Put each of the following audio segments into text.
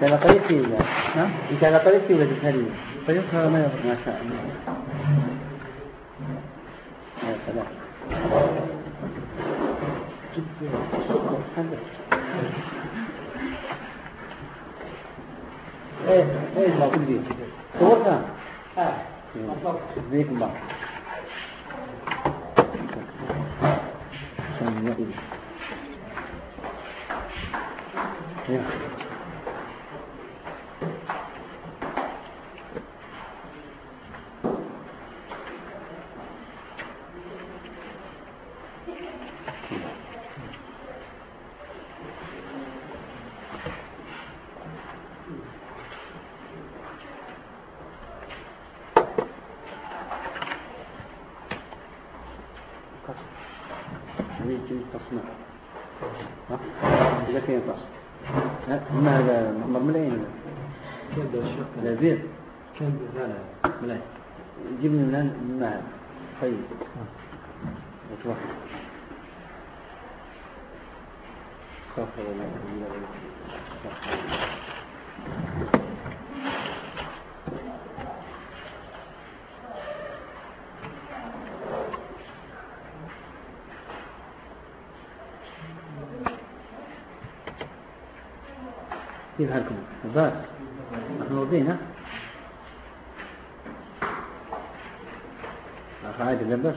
كان طريق فيه ولا نعم كان طريق فيه ولا جسدية طيب هذا ما يضر ما شاء الله يا سلام إيه إيه ما تدري صورتها آه ذيك الله Yeah. تصنع ها؟ إذا كان تصنع ما هذا ملايين لا زين كان طيب. الله كيف حالكم؟ عباس نحن موجودين ها؟ عادل لبس؟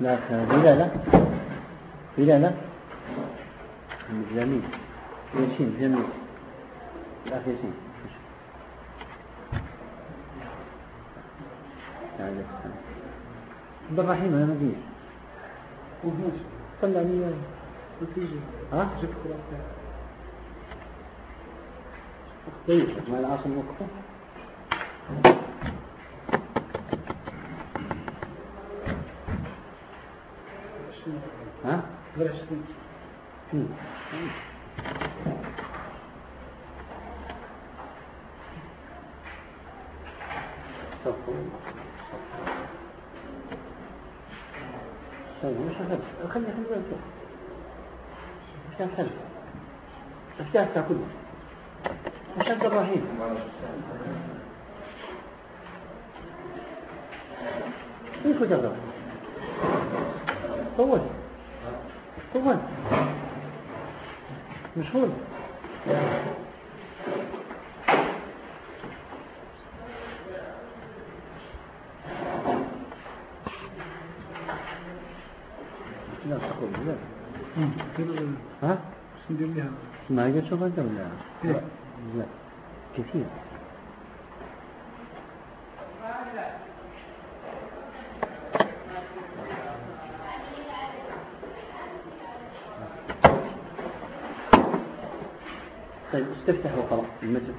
لا بلا لا. بلا لا. جميل. ياسين جميل. الأخ ياسين. عبد الرحيم أنا ما فيش. طلع لي ها؟ طيب ما العاصم وقفه ها؟ طيب مش هخلي خلي خلي مش هخلي افتح تاكله مش عبد الرحيم كيف تقرأ طول طول مشغول. لا تقول لا. ها؟ ما قد شوفها قبل لا لا. كثير. استفتح وقرأ المتن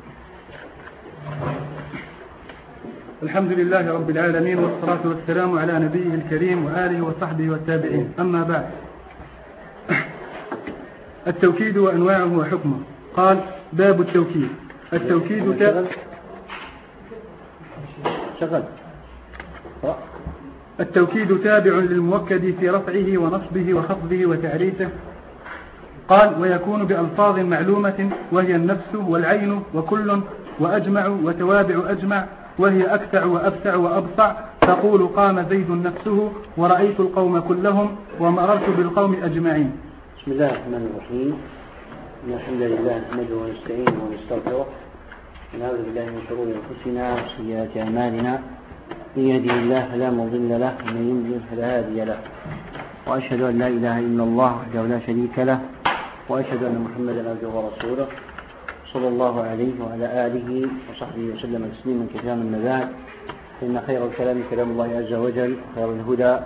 الحمد لله رب العالمين والصلاة والسلام على نبيه الكريم وآله وصحبه والتابعين. أما بعد. التوكيد وأنواعه وحكمه. قال باب التوكيد. التوكيد تا... شغل. التوكيد تابع للموكد في رفعه ونصبه وخفضه وتعريفه. قال ويكون بألفاظ معلومة وهي النفس والعين وكل وأجمع وتوابع أجمع وهي أكتع وأبتع وأبطع تقول قام زيد نفسه ورأيت القوم كلهم ومررت بالقوم أجمعين. بسم الله الرحمن الرحيم. الحمد لله نحمده ونستعينه ونستغفره ونعوذ بالله من شرور أنفسنا وسيئات أعمالنا. من يهده الله فلا مضل له ومن يضلل فلا هادي له. وأشهد أن لا إله إلا الله وحده لا شريك له وأشهد أن محمدا عبده ورسوله صلى الله عليه وعلى آله وصحبه وسلم تسليما كثيرا من بعد فإن خير الكلام كلام الله عز وجل وخير الهدى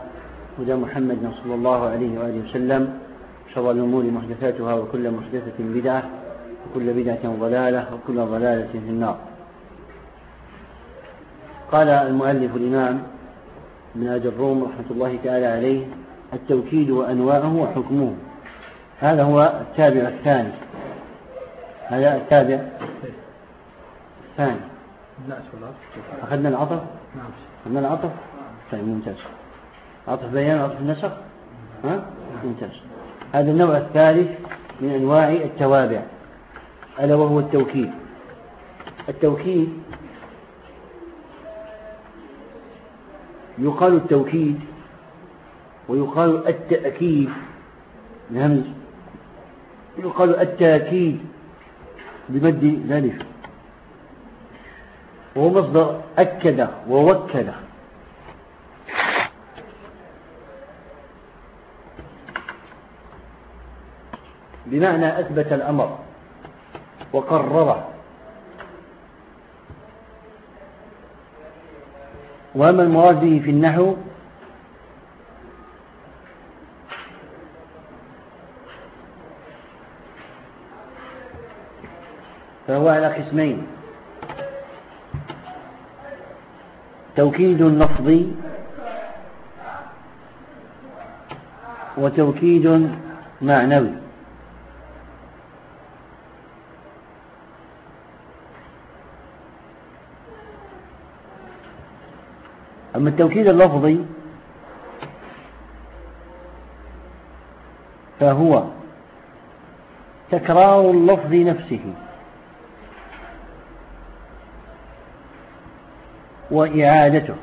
هدى محمد صلى الله عليه وآله وسلم شر الأمور محدثاتها وكل محدثة بدعة وكل بدعة ضلالة وكل ضلالة في النار. قال المؤلف الإمام ابن أبي الروم رحمة الله تعالى عليه التوكيد وأنواعه وحكمه. هذا هو التابع الثاني. هذا التابع الثاني. أخذنا العطف؟ نعم. أخذنا العطف؟ طيب ممتاز. عطف بيان وعطف نسق ها؟ ممتاز. هذا النوع الثالث من أنواع التوابع ألا وهو التوكيد. التوكيد يقال التوكيد ويقال التأكيد. الهمز يقال التأكيد بمد الألف وهو مصدر أكد ووكد. بمعنى أثبت الأمر وقرره. وأما المراد به في النحو فهو على قسمين. توكيد لفظي وتوكيد معنوي. أما التوكيد اللفظي فهو تكرار اللفظ نفسه. وإعادته.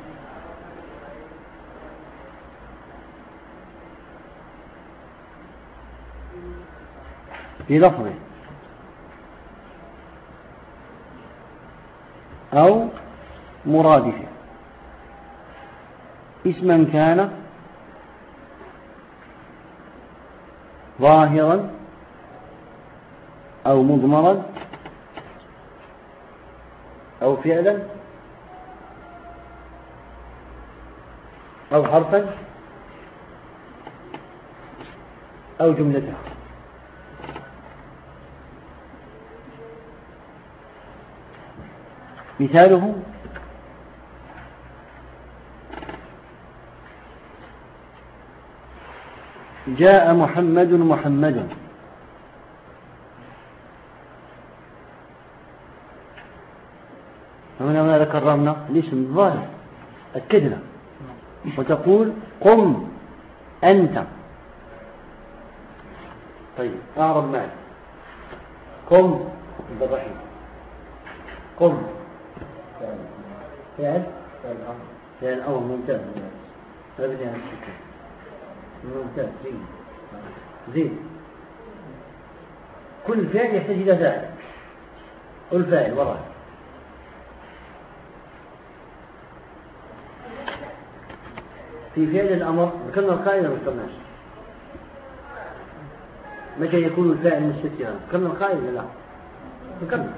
في لفظه. أو مرادفه اسما كان ظاهرا أو مضمرا أو فعلا أو حرفا أو جملة مثاله جاء محمد محمد. هنا ماذا كررنا الاسم الظاهر أكدنا. وتقول قم أنت. طيب أعرض معي قم عبد الرحيم. قم. فعل. فعل أول ممتاز. الشكل ممتاز زين زين. كل فعل يحتاج إلى فاعل. كل فاعل وراء. في فعل الأمر ذكرنا القائل ولا ذكرناش. متى يكون الفاعل مستترا. ذكرنا القائل لا؟ ذكرنا.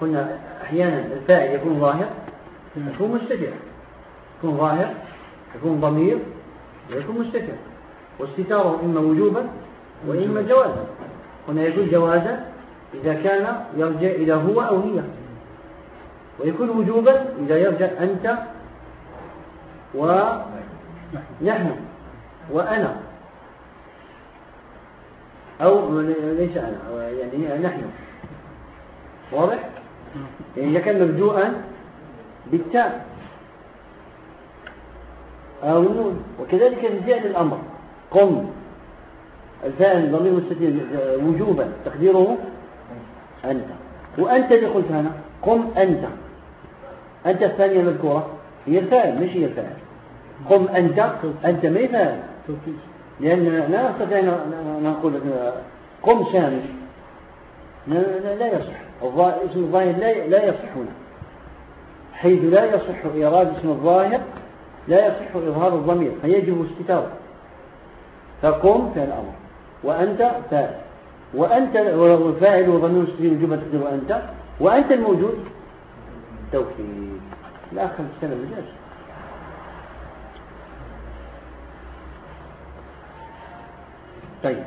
قلنا أحيانا الفاعل يكون ظاهر يكون مستتر يكون ظاهر يكون ضمير ويكون مستتر واستتارة إما وجوبا وإما جوازا. هنا يكون جوازا إذا كان يرجع إلى هو أو هي. ويكون وجوبا إذا يرجع أنت ونحن وأنا. أو ليس أنا يعني نحن. واضح؟ يعني إذا كان مرجوءا بالتاء. أو النون وكذلك في فعل الأمر. قم. الفاعل ضمير مستتر وجوبا. تقديره أنت. وأنت اللي قلت هنا قم أنت. أنت الثانية المذكورة. هي الفاعل مش هي الفاعل. قم أنت أنت ما فاعل لأن لا نستطيع أن نقول قم سامي لا يصح. اسم الظاهر لا يصح هنا حيث لا يصح إيراد اسم الظاهر لا يصح إظهار الضمير فيجب استتاره فقم فعل أمر وأنت فاعل. وأنت والفاعل وظنون مستفيد الجملة تقدر أنت وأنت الموجود. توكيد. الآخر السنة مجاز طيب.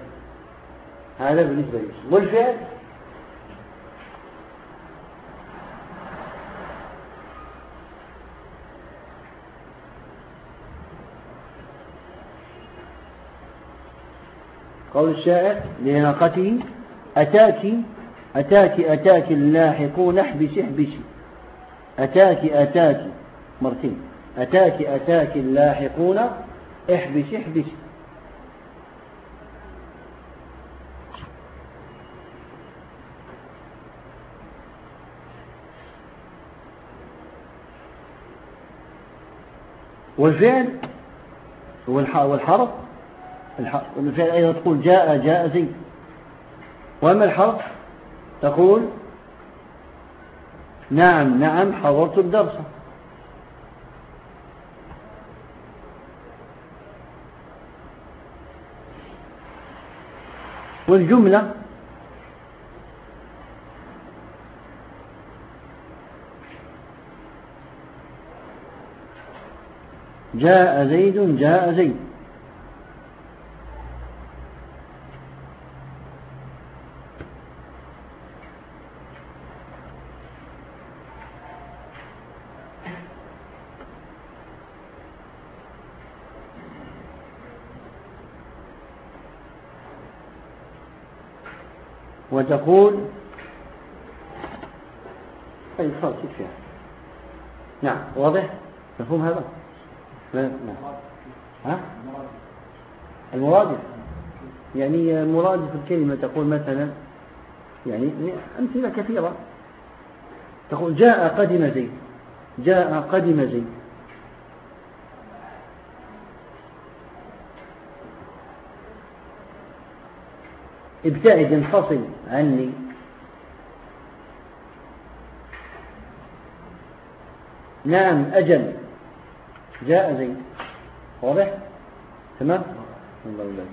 هذا بالنسبة لي والفعل؟ قول الشاعر أتاك أتاك. مرتين. أتاك أتاك اللاحقون احبس احبس. والفعل والحرف والفعل أيضا تقول جاء جاء زيد وأما الحرف تقول نعم نعم حضرت الدرس. والجملة جاء زيد جاء زيد. وتقول أي خلاص يكفي نعم واضح؟ مفهوم هذا؟ المرادف. يعني مرادف الكلمة تقول مثلا يعني أمثلة كثيرة. تقول جاء قدم زيد جاء قدم زيد ابتعد انفصل عني. نعم أجل. جاء زيد واضح؟ تمام؟ الله لا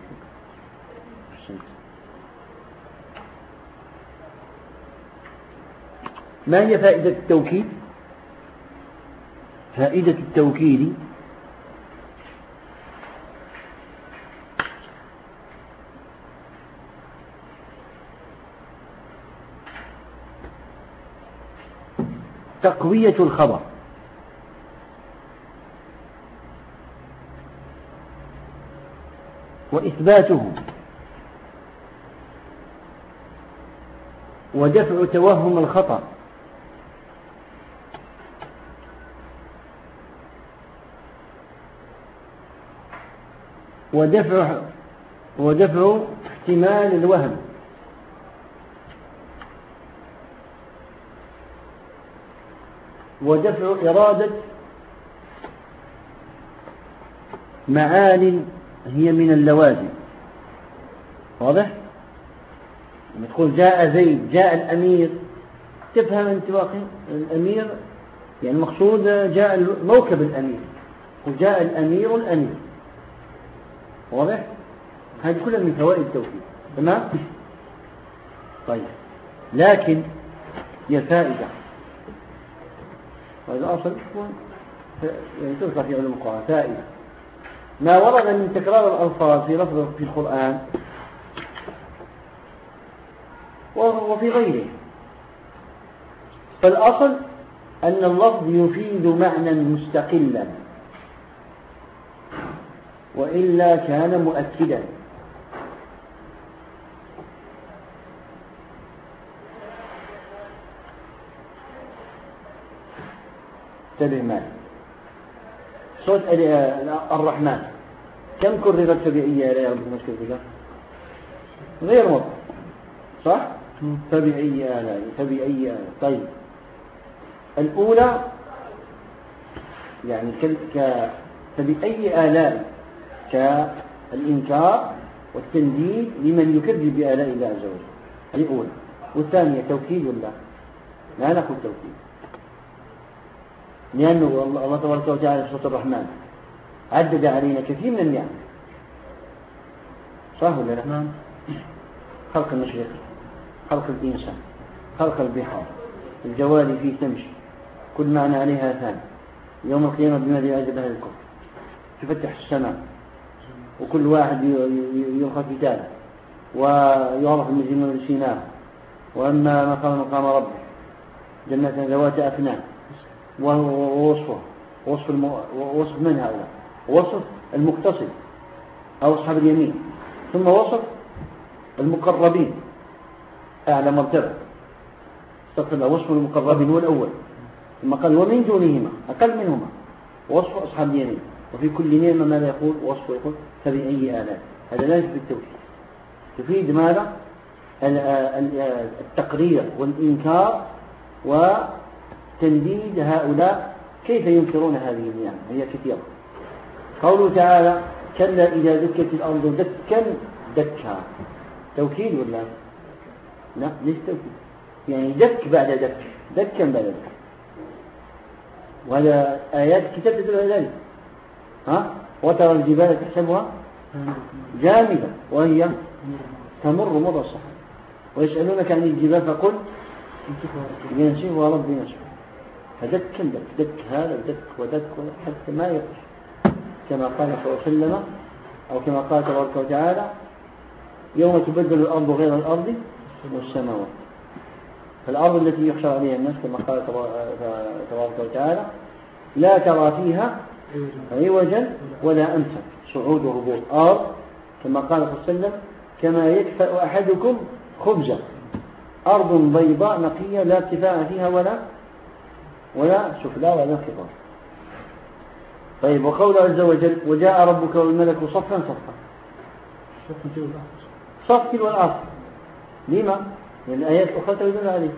أحسنت. ما هي فائدة التوكيد؟ فائدة التوكيد تقوية الخبر. وإثباته. ودفع توهم الخطأ. ودفع ودفع احتمال الوهم. ودفع إرادة معان هي من اللوازم. واضح؟ لما تقول جاء زيد جاء الأمير تفهم أنت واقع الأمير؟ يعني المقصود جاء موكب الأمير. وجاء الأمير الأمير. واضح؟ هذه كلها من فوائد التوحيد. تمام؟ طيب. لكن هي فائدة. هذا أصل يعني تذكر في علم القرآن فائدة. ما ورد من تكرار الألفاظ في لفظ في القرآن وفي غيره. فالأصل أن اللفظ يفيد معنى مستقلا. وإلا كان مؤكدا. انتبه معي صوت الرحمن. كم كررت فبأي آلاء ربكما تكذبان غير مطلق. صح؟ فبأي آلاء فبأي آلاء طيب. الأولى يعني ك... فبأي آلاء كالإنكار والتنديد لمن يكذب بآلاء الله عز وجل. هذه أولى والثانية توكيد الله لا نقول توكيد. لأنه الله تبارك وتعالى في سورة الرحمن عدد علينا كثير من النعم. صح ولا لا؟ نعم. خلق المشرق خلق الإنسان خلق البحار الجوال فيه تمشي كل معنى عليها ثاني يوم القيامة بماذا يعجب أهل الكفر. تفتح السماء وكل واحد يلقى كتابه ويعرف المجرمين بسيناه وأما مقام مقام ربه جنة ذوات أفنان. ووصفه وصف, الم... وصف من هؤلاء وصف المقتصد أو أصحاب اليمين. ثم وصف المقربين. أعلى مرتبة استغفر الله وصف المقربين هو الأول. ثم قال ومن دونهما أقل منهما. وصف أصحاب اليمين. وفي كل نعمة ماذا يقول؟ وصف يقول فبأي آلاء. هذا لا يثبت التوحيد تفيد ماذا؟ التقرير والإنكار وتنديد هؤلاء كيف ينكرون هذه النعمة هي كثيرة. قوله تعالى كلا إذا دكت الأرض دكا دكا توكيد ولا؟ لا ليس توكيد؟ يعني دك بعد دك دكا بعد دك وهذا آيات كتاب تدل على ذلك. ها؟ وترى الجبال تحسبها جامدة وهي تمر مر الصحراء. ويسألونك عن الجبال فقل ينسفها ربي نسفها فدك دك دك هذا دك ودك حتى ما يقف كما قال صلى الله عليه وسلم أو كما قال تبارك وتعالى يوم تبدل الأرض غير الأرض والسماوات. فالأرض التي يحشر عليها الناس كما قال تبارك وتعالى لا ترى فيها عوجا ولا أمسا صعود وهبوط أرض كما قال صلى الله عليه وسلم كما يكفأ أحدكم خبزا أرض بيضاء نقية لا ارتفاع فيها ولا ولا سفلى ولا انخفاض طيب وقول عز وجل وجاء ربك والملك صفا صفا. صف والعصر لما؟ لأن الآيات الأخرى تدل عليه.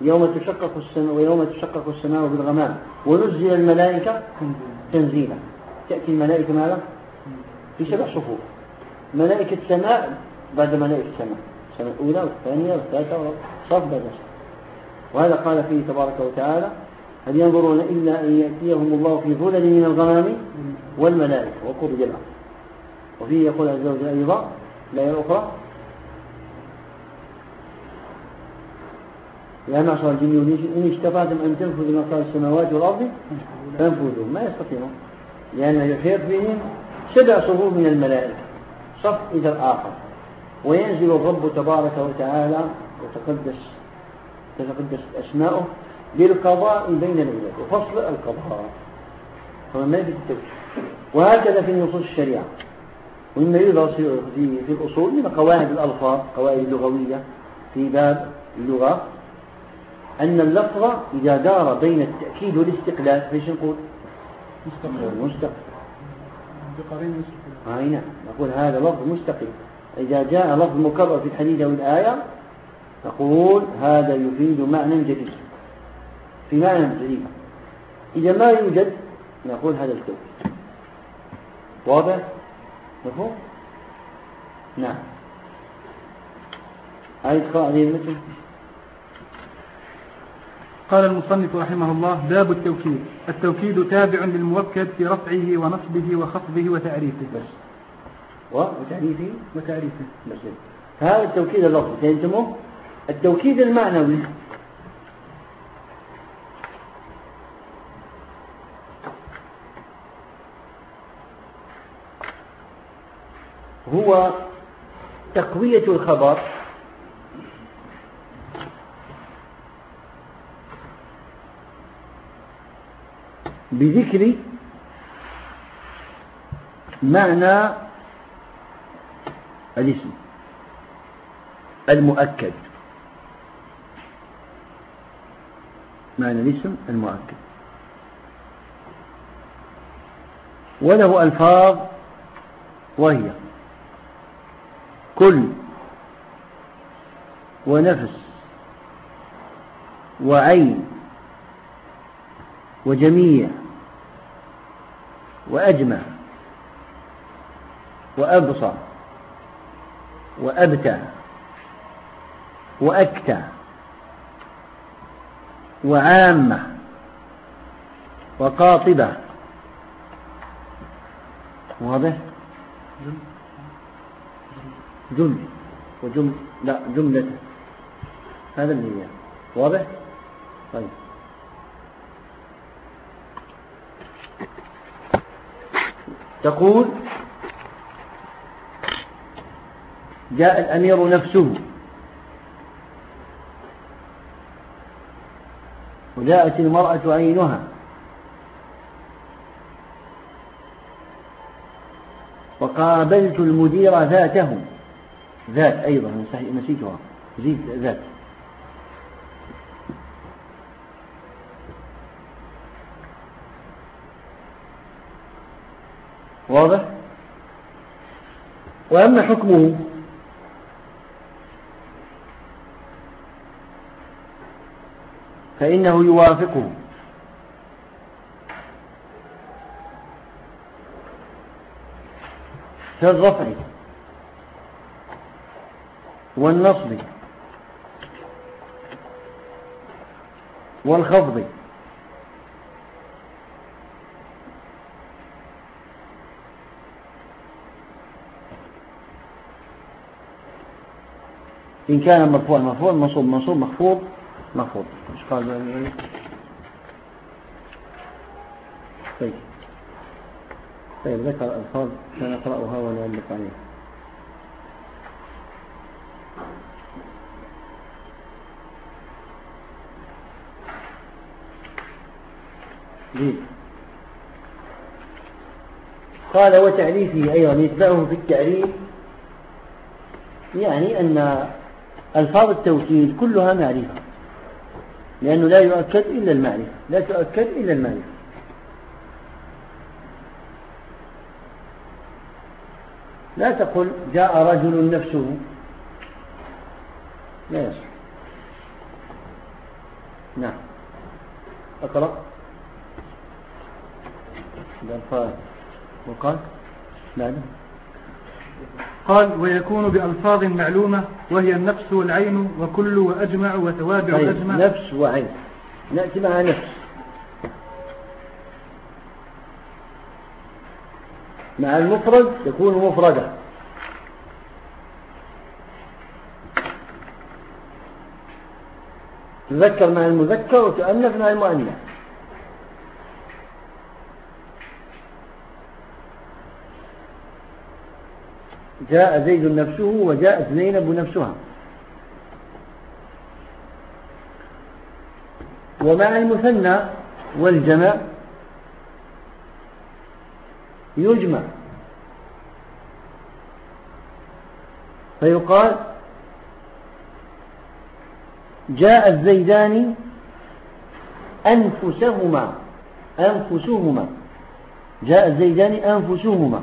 يوم تشقق السماء ويوم تشقق السماء بالغمام ونزل الملائكة تنزيلا. تأتي الملائكة ماذا؟ في سبع صفوف. ملائكة السماء بعد ملائكة السماء السماء الأولى والثانية والثالثة صف بعد صف. وهذا قال فيه تبارك وتعالى هل ينظرون إلا أن يأتيهم الله في ظلل من الغمام والملائكة وقرج الأرض وفيه يقول عز وجل أيضا الآية الأخرى يا معشر الجن إن استطعتم أن تنفذوا من أقطار السماوات والأرض فانفذوا. ما يستطيعون. لأنه يحيط بهم سبع صفوف من الملائكة صف إلى الآخر. وينزل الرب تبارك وتعالى وتقدس تتقدس أسماؤه للقضاء بين العباد وفصل القضاء. هو ما في التوجيه وهكذا في نصوص الشريعة. ومما يدرس في, في الأصول من قواعد الألفاظ قواعد اللغوية في باب اللغة أن اللفظ إذا دار بين التأكيد والاستقلال فايش نقول؟ مستقل. مستقل. آه نعم. نقول هذا لفظ مستقل. إذا جاء لفظ مكرر في الحديث أو الآية نقول هذا يفيد معنى جديد. في معنى جديد. إذا ما يوجد نقول هذا التوحيد واضح؟ مفهوم؟ نعم. هاي قاعدة المثل؟ قال المصنف رحمه الله باب التوكيد. التوكيد تابع للموكد في رفعه ونصبه وخفضه وتعريفه. بس. وتعريفه؟ وتعريفه. بس. هذا التوكيد اللفظي. فهمتموه؟ التوكيد المعنوي. هو تقوية الخبر. بذكر معنى الاسم المؤكد. معنى الاسم المؤكد. وله ألفاظ وهي كل ونفس وعين وجميع وأجمع وأبصر وأبتع وأكتع وعامة وقاطبة. واضح؟ جملة. وجملة لا جملة. هذا اللي هي. واضح؟ طيب. تقول جاء الأمير نفسه. وجاءت المرأة عينها. وقابلت المدير ذاته. ذات أيضا نسيتها. زيد ذات. واضح؟ وأما حكمه فإنه يوافقه. في الرفع والنصب والخفض. إن كان مرفوع مرفوع منصوب منصوب مخفوض. مخفوض مش قال طيب. طيب ذكر ألفاظ سنقرأها ونعلق عليها. جيد. قال وتعريفه أيضا يتبعه في التعريف يعني أن ألفاظ التوكيد كلها معرفة. لأنه لا يؤكد إلا المعرفة لا تؤكد إلا المعرفة. لا تقل جاء رجل نفسه. لا يصح. نعم. أقرأ. وقال. بعده. قال ويكون بألفاظ معلومة وهي النفس والعين وكل وأجمع وتوابع طيب أجمع نفس وعين. نأتي مع نفس. مع المفرد يكون مفردا تذكر مع المذكر وتؤنث مع المؤنث. جاء زيد نفسه وجاءت زينب نفسها. ومع المثنى والجمع يجمع. فيقال جاء الزيدان أنفسهما أنفسهما. جاء الزيدان أنفسهما.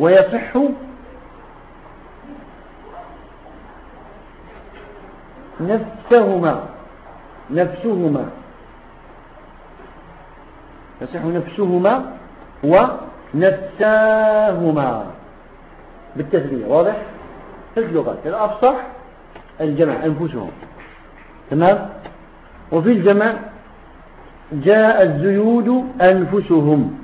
ويصح نفسهما نفسهما. يصح نفسهما ونفساهما. بالتثنية واضح؟ في اللغات الأفصح الجمع أنفسهم. تمام؟ وفي الجمع جاء الزيود أنفسهم.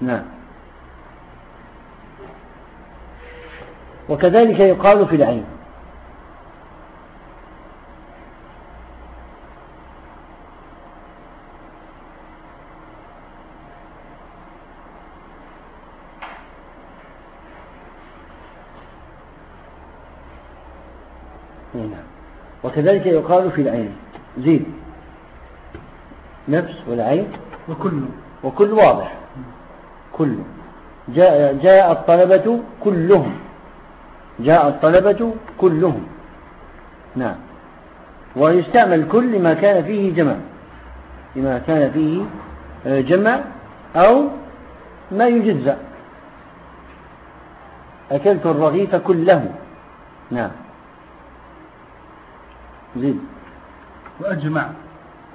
نعم. وكذلك يقال في العين نعم. وكذلك يقال في العين زيد نفس والعين. وكل. وكل واضح. كل جاء, جاء الطلبة كلهم. جاء الطلبة كلهم. نعم. ويستعمل كل لما كان فيه جمع لما كان فيه جمع أو ما يجزأ. أكلت الرغيف كله. نعم. زيد وأجمع.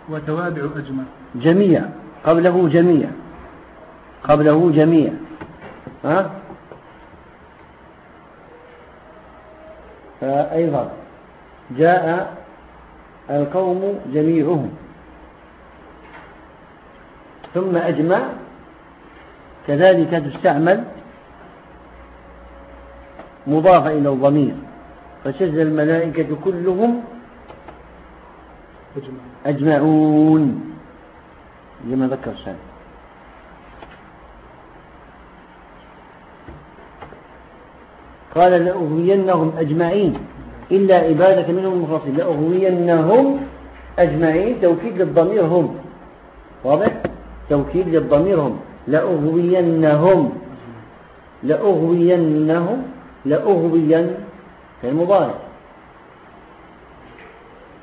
وتوابع أجمع. جميع. قبله جميع. قبله جميع. ها؟ فأيضا جاء القوم جميعهم. ثم أجمع كذلك تستعمل مضافة إلى الضمير. فسجد الملائكة كلهم أجمعون. لما ذكر السابق قال لأغوينهم أجمعين. إلا عبادك منهم المخلصين. لأغوينهم أجمعين. توكيد للضمير هم. واضح؟ توكيد للضمير هم. لأغوينهم. لأغوينهم. لأغوين. في المضارع.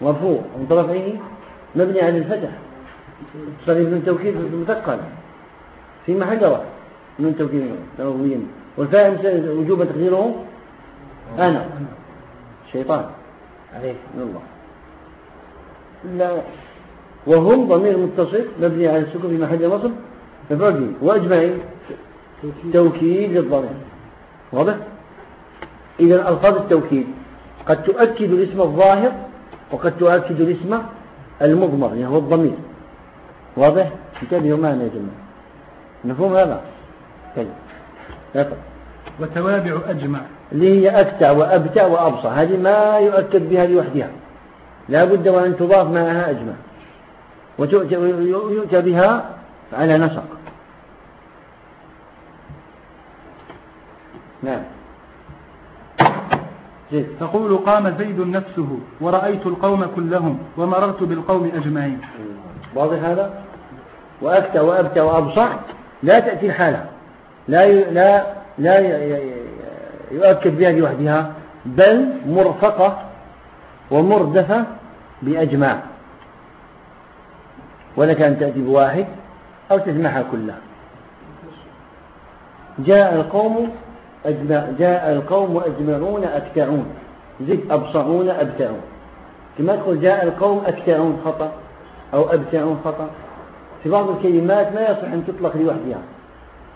مرفوع من طرفه مبني على الفتح. صريف من توكيد مثقل في محل من توكيد. لأغوين والفاعل وجوب تقديره أنا. شيطان. عليك. من الله لا. وهم ضمير متصل مبني على السكون في محل نصب مفعول به وأجمعين. توكيد. للضمير. واضح؟ اذا ألفاظ التوكيد. قد تؤكد الاسم الظاهر وقد تؤكد الاسم المضمر يعني هو الضمير. واضح؟ انتبهوا معنا يا جماعة. مفهوم هذا؟ طيب. وتوابع أجمع. اللي هي أكتع وأبتع وأبصى هذه ما يؤكد بها لوحدها. لا بد وأن تضاف معها أجمع. ويؤتى بها على نسق. نعم. تقول قام زيد نفسه ورأيت القوم كلهم ومررت بالقوم أجمعين. واضح هذا؟ وأكتى وأبتى وأبصع لا تأتي الحالة. لا لا لا يؤكد بها لوحدها بل مرفقة ومردفة بأجمع ولك أن تأتي بواحد أو تجمعها كلها. جاء القوم أجمع جاء القوم أجمعون أكتعون زد أبصعون أبتعون. كما تقول جاء القوم أكتعون خطأ أو أبتعون خطأ. في بعض الكلمات ما يصح أن تطلق لوحدها.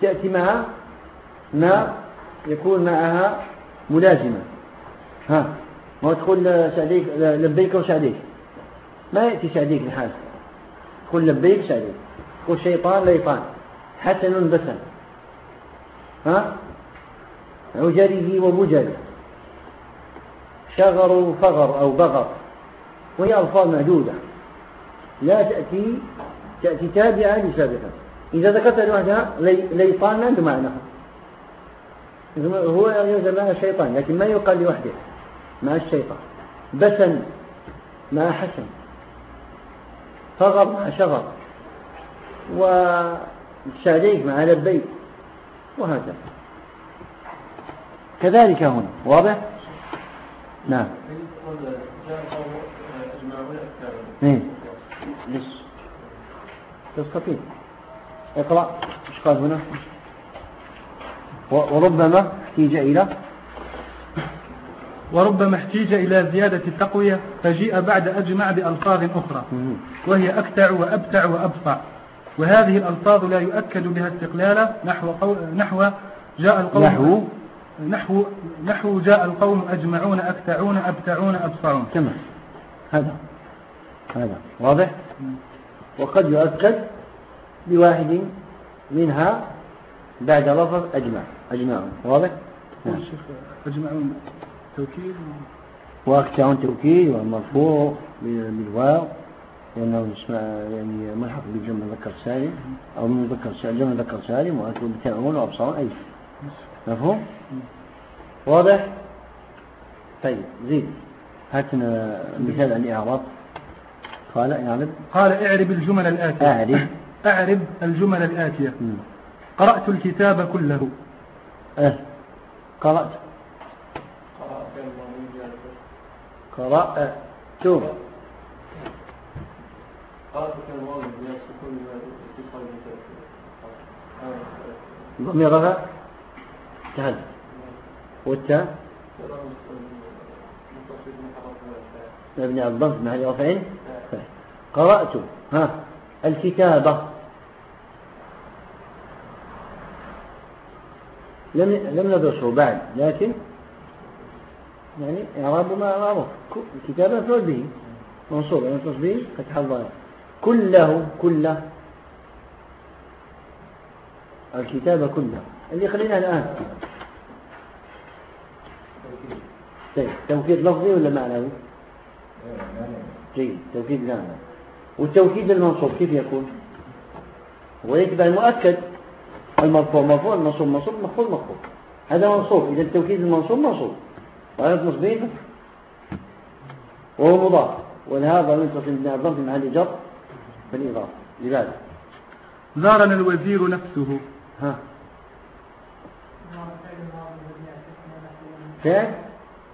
تأتي معها ما يكون معها ملازمة. ها ما تقول سعديك لبيك وسعديك ما يأتي سعديك الحال تقول لبيك سعديك تقول شيطان ليطان. حسن بسن. ها؟ عجره وبجره شغر فغر أو بغر. وهي ألفاظ معدودة. لا تأتي تأتي تابعة لسابقة. إذا ذكرت لوحدها ليطان ما عنده معنى. هو يوجد مع الشيطان لكن ما يقال لوحده. مع الشيطان. بسن. مع حسن. فغر مع شغر وشاديك مع لبيك. وهكذا. كذلك هنا. واضح؟ نعم. ليش تستطيع اقرأ إيش قال هنا؟ وربما احتيج إلى؟ وربما احتيج إلى زيادة التقوية فجيء بعد أجمع بألفاظ أخرى. وهي أكتع وأبتع وأبطع وهذه الألفاظ لا يؤكد بها استقلالا نحو, قو... نحو جاء القوم نحو؟ نحو نحو جاء القوم أجمعون أكتعون أبتعون أبصعون. تمام. هذا. هذا. واضح؟ وقد يؤكد بواحد منها بعد لفظ أجمع. أجمعون واضح؟ نعم. أجمعون توكيد وأكتعون توكيد والمرفوع بالواو لأنه اسمع يعني ملحق بالجمع ذكر سالم أو من ذكر سالم جمع ذكر سالم وأكتب بتعون وأبصرون أي مفهوم؟ واضح؟ طيب زيد هاتنا مثال عن الإعراب. قال إعرب. قال اعرب الجمل الآتية. اعرب. أعرب الجمل الآتية. قرأت الكتاب كله. أه قرأت. قرأت. ضمير رفع تهد والتاء. مبني على الضغط مع رفعين قرأت. ها. الكتابة. لم لم ندرسه بعد لكن يعني إعراب ما معروف الكتابة مفعول به منصوب يعني تصبيه فتح الظاهر. كله كله. الكتابة كلها. اللي خلينا الآن. طيب توكيد لفظي ولا معنوي؟ جيد توكيد معنوي. والتوكيد المنصوب كيف يكون؟ هو يتبع المؤكد المرفوع مرفوع المنصوب منصوب مفعول مفعول. هذا منصوب. إذا التوكيد المنصوب منصوب. وعلى نصبين وهو مضاف. ولهذا ينتصل ابن الضم في محل جر بالإضافة. لذلك زارنا الوزير نفسه. ها. فعل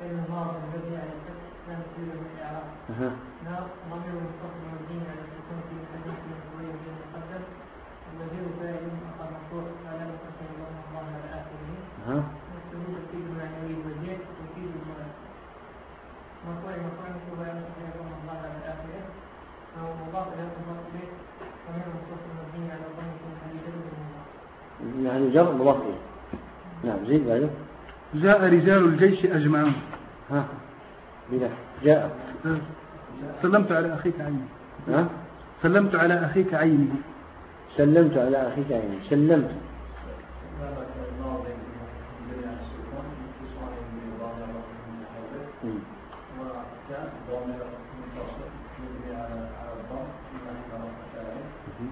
الماضي الذي على الفتح لا مثير من الإعراب أها. نار ضمير مستقبل مبني على السكون في محل ويبني المقدر الوزير فاعل فقد مرفوع على متصل الله الله على آخره أها. مثله تفيد المعنوي الوزير تفيد المعنى مرفوع مرفوع مثل بيان يكون الله على آخره أو مضاف إلى مضاف إليه ضمير متصل مبني على الضم في محل جر مضاف يعني جر مضاف إليه زيد بعده جاء رجال الجيش أجمعون. ها. بلا جاء. سلمت على أخيك عيني. ها؟ سلمت على أخيك عيني. سلمت على أخيك عيني. سلمت مم. مم.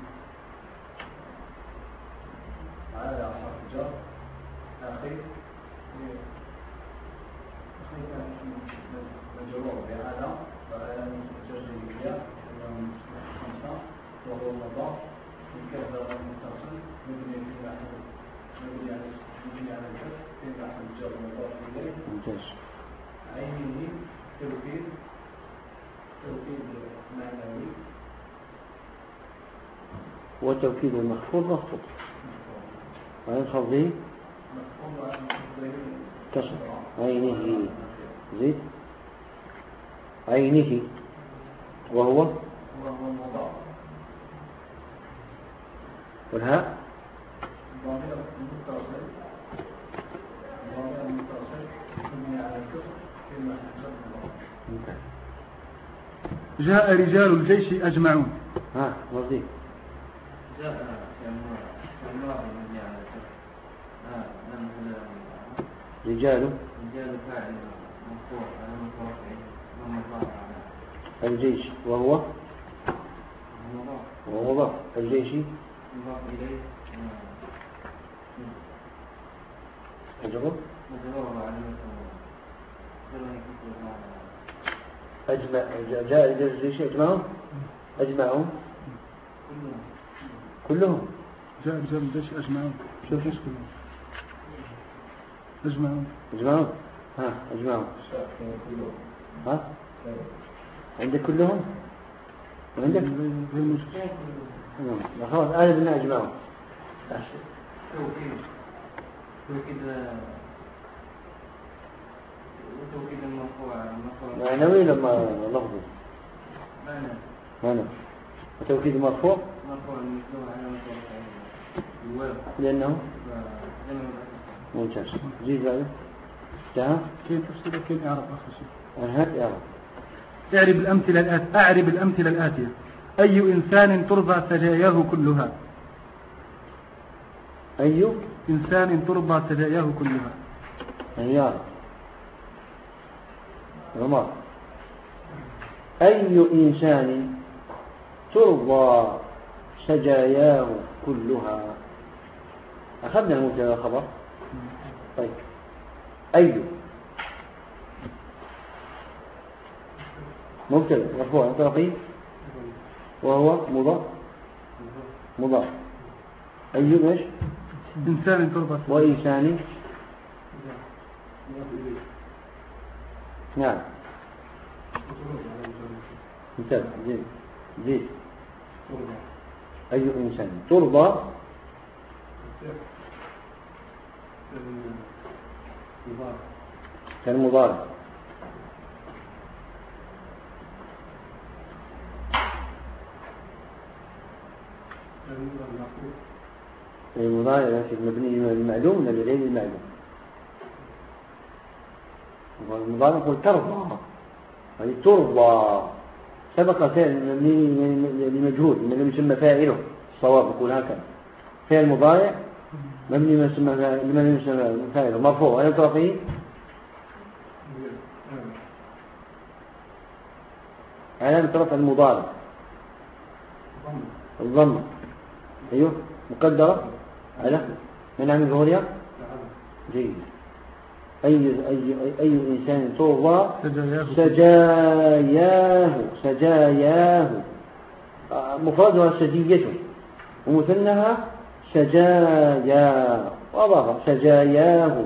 على حرف جر أخي مجرور بعلى وعلى متجرية خمسة وهو مضاف مكبر متصل مبني في محل مبني على مبني على الفتح في محل جر مضاف إليه ممتاز عينه توكيد توكيد معنوي وتوكيد المخفوض مخفوض عن غير كسر عينه. زيد عينه. وهو؟ والهاء؟ ضمير جاء رجال الجيش أجمعون. ها مرضي جاء آه رجال. رجال فاعل مرفوع على مرفوع الجيش. وهو؟ مضاف وهو مضاف الجيش؟ مضاف إليه. أجره مجرور على مثل أجمع جاء الجيش أجمعهم؟ أجمعهم؟ كلهم. كلهم جاء الجيش شوف إيش كلهم؟ أجمعون أجمعهم؟ ها أجمعهم. ها؟ عندك كلهم؟ نعم خلاص أنا بنا أجمعهم. توكيد توكيد معنوي لما لفظي؟ معنى وتوكيد مرفوع؟ لأنه؟ ممتاز. زيد بعده انتهى كيف تفسير كيف إعراب آخر شيء يلا اعرب الأمثلة الآت أعرب الأمثلة الآتية. أي إنسان ترضى سجاياه كلها؟ أي؟ إنسان ترضى سجاياه كلها. عيار عمر. أي إنسان ترضى سجاياه كلها؟ أخذنا المبتدا والخبر طيب. أي؟ مبتدا مرفوع. مطلقين وهو مضاف؟ مضاف. أي؟ إيش؟ إنسان ترضى وإنسان؟ نعم. ممتاز. زين زين أي إنسان؟ ترضى؟ كالمضارع المضارع لكن مبني للمعلوم ولا لغير المعلوم والمضارع يقول ترضى. يعني ترضى. سبق فعل مبني لمجهول من يسمى فاعله. الصواب يقول هكذا. فعل مضارع مبني لما يسمى يسمى فاعله؟ مرفوع. ترى فيه؟ علامة رفع المضارع الضمة أيوه. مقدرة؟ على من عمل ظهورها جيد. أي, أي, أي, أي إنسان ترضى سجاياه سجاياه. مفردها سجية ومثنها سجايا. وأضاف سجاياه.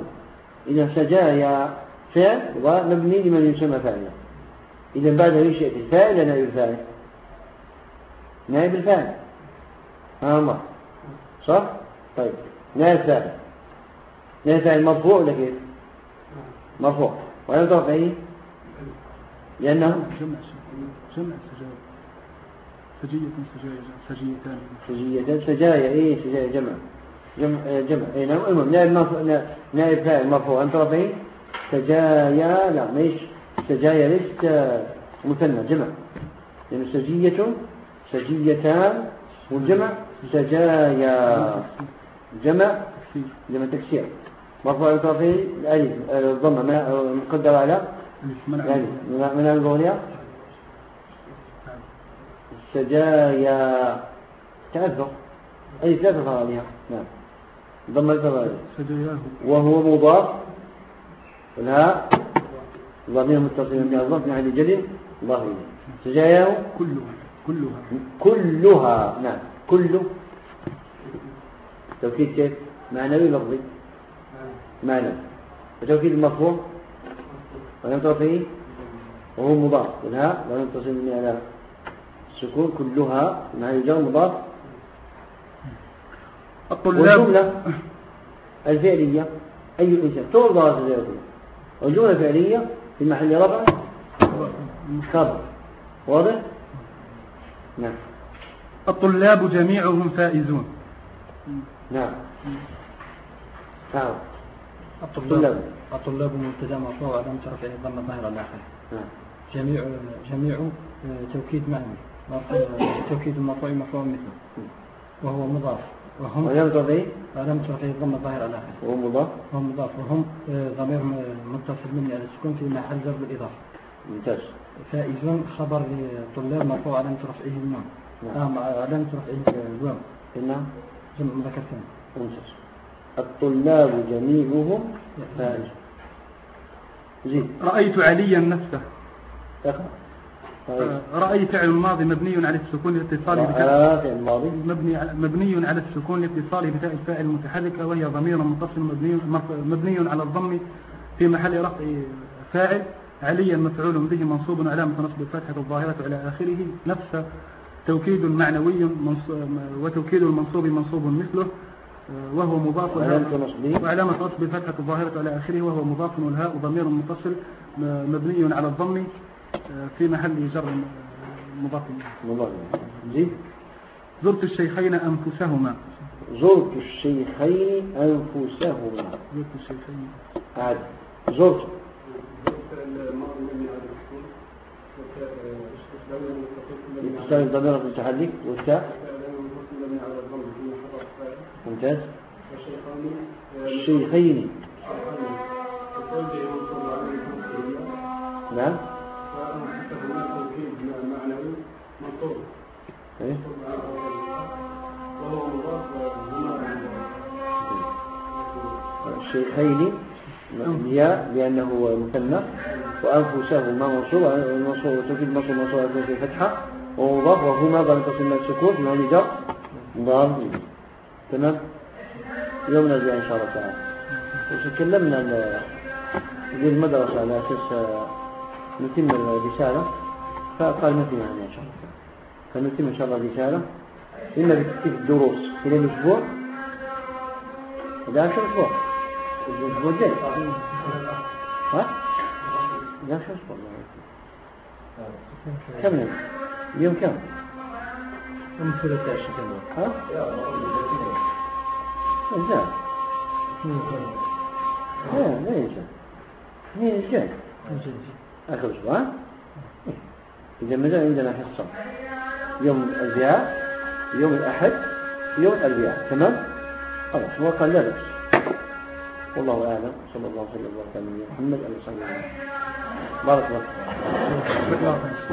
إذا سجايا فعل ومبني لمن يسمى فاعلا إذا بعد يأتي الفاعل ولا نائب الفاعل نائب الفاعل ها الله. صح؟ طيب. نائب فاعل نائب فاعل مرفوع كيف مرفوع. ولا ترفع إيه؟ لأنه جمع جمع سجايا. سجية سجايا سجيتان. سجية سجايا إيه؟ سجايا جمع. جمع آه، جمع. إيه نعم المهم نائب مرفوع نائب فاعل مرفوع. أنت رفعين سجايا لا ليش سجايا ليست مثنى جمع. يعني سجية سجيتان والجمع سجايا. جمع جمع تكسير. مرفوع انت رفعين الألف آه، الضمة مقدر على يعني من الغوريا سجايا تعذر أي ثلاثة ثوانيها نعم. ضم الثواني سجاياه وهو مضاف لا ضمير متصل من الظرف يعني جلي ظاهري سجاياه كلها كلها. كلها نعم. كل توكيد كيف معنوي لفظي. معنى. وتوكيد المفهوم؟ ونمتر فيه وهو مضاف. والهاء لا يتصل من على السكون كلها. مع الجر مضاف. الطلاب والجملة الفعلية أي إنسان ترضى هذا والجملة الفعلية في محل رفع خبر واضح؟ نعم. الطلاب جميعهم فائزون. نعم. نعم الطلاب الطلاب مبتدا مرفوع علامة رفعه الضمة الظاهرة الآخر. نعم جميع جميع آه، توكيد مرفوع- توكيد مرفوع مرفوع مثله. وهو مضاف. وهم ويمتر فيه علامة رفعه الضمة الظاهرة الآخر. وهو مضاف؟ وهو مضاف. وهم آه، ضمير متصل مني على السكون في محل جر بالإضافة ممتاز. فائزون خبر للطلاب مرفوع علامة رفعه النون نعم. آه، مع- علامة رفعه الواو قلنا جمع مذكر ثاني ممتاز. الطلاب جميعهم زيد رأيت عليا نفسه طيب. آه، رأي فعل ماضي مبني على السكون لاتصاله بتاء رأى في الماضي. مبني على مبني على السكون لاتصاله بتاء الفاعل المتحركة وهي ضمير متصل مبني مبني على الضم في محل رفع فاعل. عليا مفعول به منصوب علامة نصب الفتحة الظاهرة على آخره. نفس توكيد معنوي وتوكيد المنصوب منصوب مثله. آه، وهو مضاف وعلامة نصبه؟ وعلامة نصب الفتحة الظاهرة على آخره وهو مضاف والهاء ضمير متصل مبني على الضم آه، في محل جر آه، مضاف مضاف زيد زرت الشيخين أنفسهما. زرت الشيخين أنفسهما. زرت الشيخين. عاد زرت. اتصال الضمير المتحرك والتاء ممتاز. الشيخين نعم. إيه؟ الشيخين يا لأنه مثنى وأنفسهما منصوب منصوب تفيد منصوب منصوب في فتحة ومضاف وهما ضمن تصل السكون من جر مضاف تمام؟ يوم نرجع إن شاء الله تعالى. وتكلمنا المدرسة على أساس آه، نتم الرسالة. فقال ما في معنى إن شاء الله فنتم إن شاء الله الرسالة. إما بتكتيب الدروس إلى الأسبوع. ده شو أسبوع. الأسبوع الجاي. ها؟ لا شو أسبوع. كم يوم؟ اليوم كم؟ من ثلاثة أشهر ها؟ إنزال لا لا الجاي آخر أسبوع ها؟ إيه. إذا ما زال عندنا حصة يوم الأربعاء يوم الأحد يوم الأربعاء تمام؟ خلاص هو قال لا بأس والله أعلم صلى الله وسلم على نبينا محمد عليه الصلاة والسلام بارك الله فيك.